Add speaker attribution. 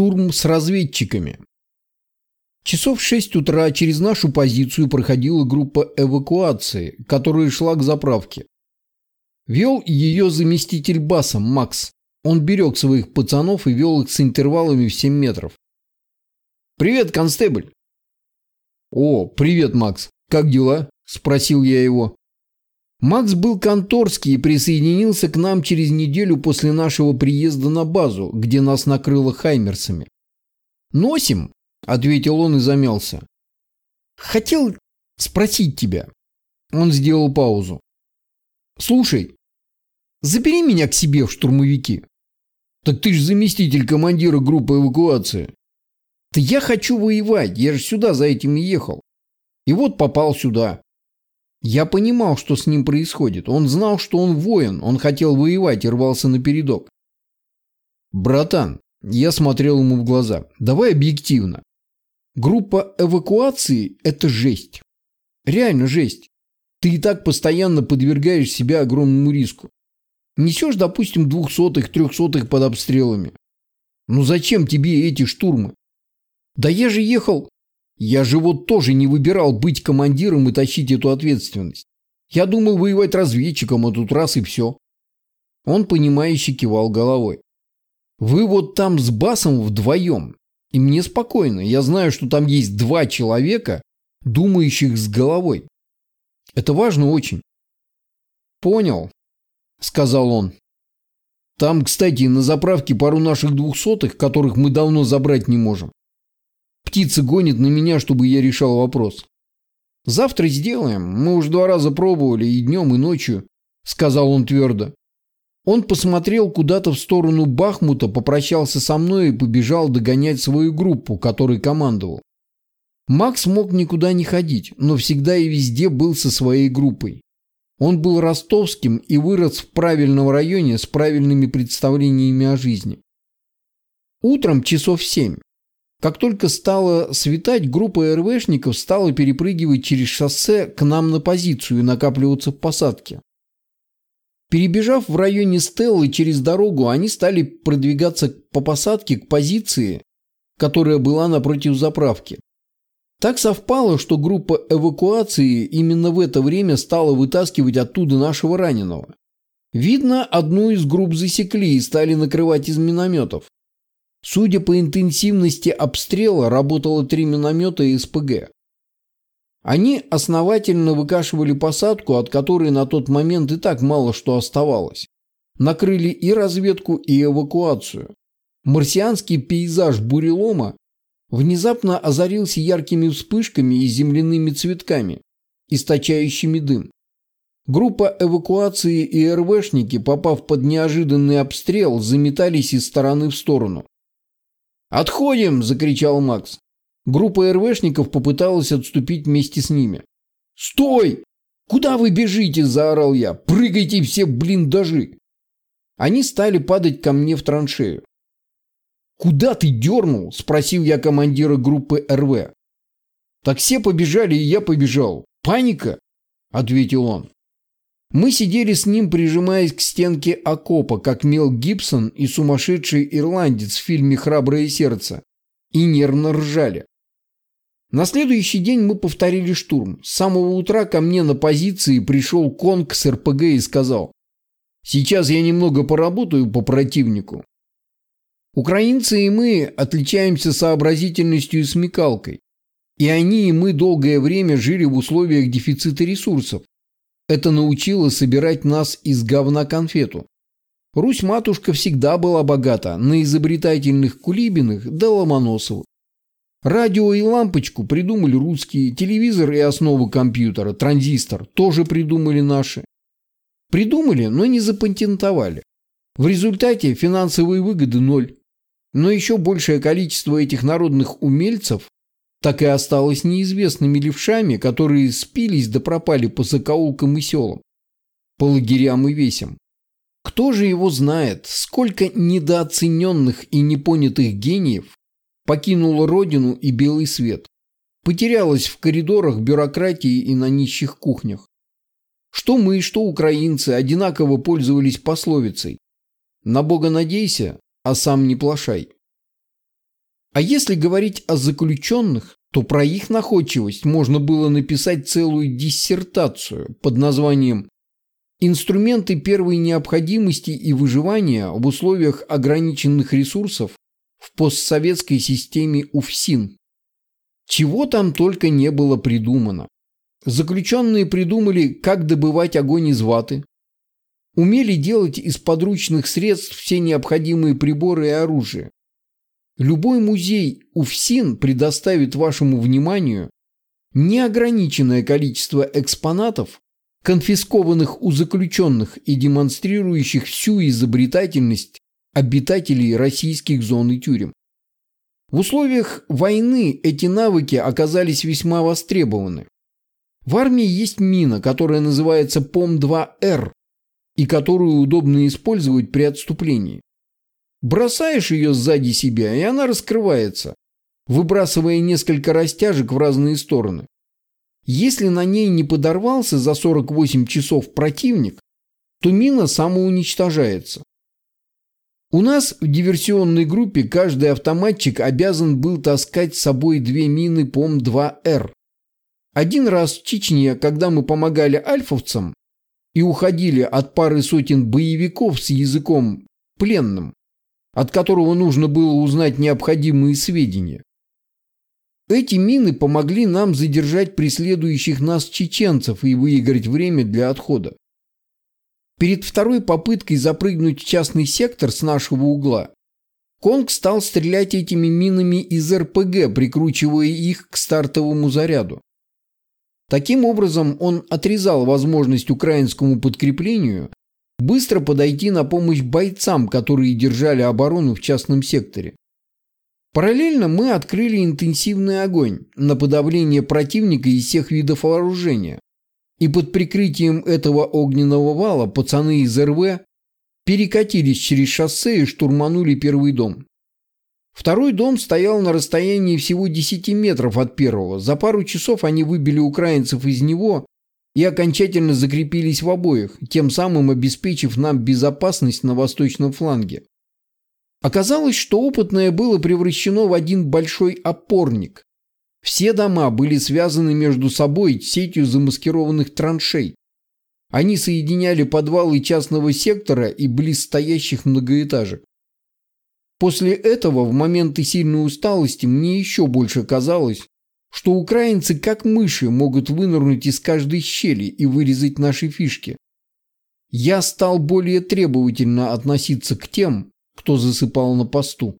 Speaker 1: Штурм с разведчиками. Часов в 6 утра через нашу позицию проходила группа эвакуации, которая шла к заправке. Вел ее заместитель Басом Макс. Он берег своих пацанов и вел их с интервалами в 7 метров. «Привет, констебль!» «О, привет, Макс. Как дела?» – спросил я его. Макс был конторский и присоединился к нам через неделю после нашего приезда на базу, где нас накрыло хаймерсами. «Носим», — ответил он и замялся. «Хотел спросить тебя». Он сделал паузу. «Слушай, забери меня к себе в штурмовики». «Так ты же заместитель командира группы эвакуации». «Да я хочу воевать, я же сюда за этим и ехал. И вот попал сюда. Я понимал, что с ним происходит. Он знал, что он воин, он хотел воевать и рвался на передок. «Братан», я смотрел ему в глаза, давай объективно. Группа эвакуации – это жесть. Реально жесть. Ты и так постоянно подвергаешь себя огромному риску. Несешь, допустим, двухсотых, трехсотых под обстрелами. Ну зачем тебе эти штурмы? Да я же ехал я же вот тоже не выбирал быть командиром и тащить эту ответственность. Я думал воевать разведчиком, а тут раз и все. Он, понимающе кивал головой. Вы вот там с Басом вдвоем. И мне спокойно. Я знаю, что там есть два человека, думающих с головой. Это важно очень. Понял, сказал он. Там, кстати, на заправке пару наших двухсотых, которых мы давно забрать не можем. Птица гонит на меня, чтобы я решал вопрос. «Завтра сделаем. Мы уже два раза пробовали и днем, и ночью», — сказал он твердо. Он посмотрел куда-то в сторону Бахмута, попрощался со мной и побежал догонять свою группу, которой командовал. Макс мог никуда не ходить, но всегда и везде был со своей группой. Он был ростовским и вырос в правильном районе с правильными представлениями о жизни. Утром часов семь как только стало светать, группа РВшников стала перепрыгивать через шоссе к нам на позицию и накапливаться в посадке. Перебежав в районе Стеллы через дорогу, они стали продвигаться по посадке к позиции, которая была напротив заправки. Так совпало, что группа эвакуации именно в это время стала вытаскивать оттуда нашего раненого. Видно, одну из групп засекли и стали накрывать из минометов. Судя по интенсивности обстрела, работало три миномета и СПГ. Они основательно выкашивали посадку, от которой на тот момент и так мало что оставалось. Накрыли и разведку, и эвакуацию. Марсианский пейзаж бурелома внезапно озарился яркими вспышками и земляными цветками, источающими дым. Группа эвакуации и РВшники, попав под неожиданный обстрел, заметались из стороны в сторону. «Отходим!» – закричал Макс. Группа РВшников попыталась отступить вместе с ними. «Стой! Куда вы бежите?» – заорал я. «Прыгайте все в блиндажи!» Они стали падать ко мне в траншею. «Куда ты дернул?» – спросил я командира группы РВ. «Так все побежали, и я побежал. Паника?» – ответил он. Мы сидели с ним, прижимаясь к стенке окопа, как Мел Гибсон и сумасшедший ирландец в фильме «Храброе сердце», и нервно ржали. На следующий день мы повторили штурм. С самого утра ко мне на позиции пришел Конг с РПГ и сказал, «Сейчас я немного поработаю по противнику». Украинцы и мы отличаемся сообразительностью и смекалкой. И они и мы долгое время жили в условиях дефицита ресурсов, это научило собирать нас из говна конфету. Русь-матушка всегда была богата на изобретательных Кулибиных да Ломоносовых. Радио и лампочку придумали русские, телевизор и основу компьютера, транзистор, тоже придумали наши. Придумали, но не запатентовали. В результате финансовые выгоды ноль. Но еще большее количество этих народных умельцев так и осталось неизвестными левшами, которые спились да пропали по закоулкам и селам, по лагерям и весям. Кто же его знает, сколько недооцененных и непонятых гениев покинуло родину и белый свет, потерялось в коридорах бюрократии и на нищих кухнях. Что мы, что украинцы одинаково пользовались пословицей «На Бога надейся, а сам не плашай». А если говорить о заключенных, то про их находчивость можно было написать целую диссертацию под названием «Инструменты первой необходимости и выживания в условиях ограниченных ресурсов в постсоветской системе УФСИН». Чего там только не было придумано. Заключенные придумали, как добывать огонь из ваты, умели делать из подручных средств все необходимые приборы и оружие. Любой музей УФСИН предоставит вашему вниманию неограниченное количество экспонатов, конфискованных у заключенных и демонстрирующих всю изобретательность обитателей российских зон и тюрем. В условиях войны эти навыки оказались весьма востребованы. В армии есть мина, которая называется ПОМ-2Р и которую удобно использовать при отступлении. Бросаешь ее сзади себя, и она раскрывается, выбрасывая несколько растяжек в разные стороны. Если на ней не подорвался за 48 часов противник, то мина самоуничтожается. У нас в диверсионной группе каждый автоматчик обязан был таскать с собой две мины ПОМ-2Р. Один раз в Чечне, когда мы помогали альфовцам и уходили от пары сотен боевиков с языком пленным, от которого нужно было узнать необходимые сведения. Эти мины помогли нам задержать преследующих нас чеченцев и выиграть время для отхода. Перед второй попыткой запрыгнуть в частный сектор с нашего угла, Конг стал стрелять этими минами из РПГ, прикручивая их к стартовому заряду. Таким образом, он отрезал возможность украинскому подкреплению быстро подойти на помощь бойцам, которые держали оборону в частном секторе. Параллельно мы открыли интенсивный огонь на подавление противника из всех видов вооружения. И под прикрытием этого огненного вала пацаны из РВ перекатились через шоссе и штурманули первый дом. Второй дом стоял на расстоянии всего 10 метров от первого. За пару часов они выбили украинцев из него и окончательно закрепились в обоих, тем самым обеспечив нам безопасность на восточном фланге. Оказалось, что опытное было превращено в один большой опорник. Все дома были связаны между собой сетью замаскированных траншей. Они соединяли подвалы частного сектора и близстоящих многоэтажек. После этого, в моменты сильной усталости, мне еще больше казалось, что украинцы как мыши могут вынырнуть из каждой щели и вырезать наши фишки. Я стал более требовательно относиться к тем, кто засыпал на посту.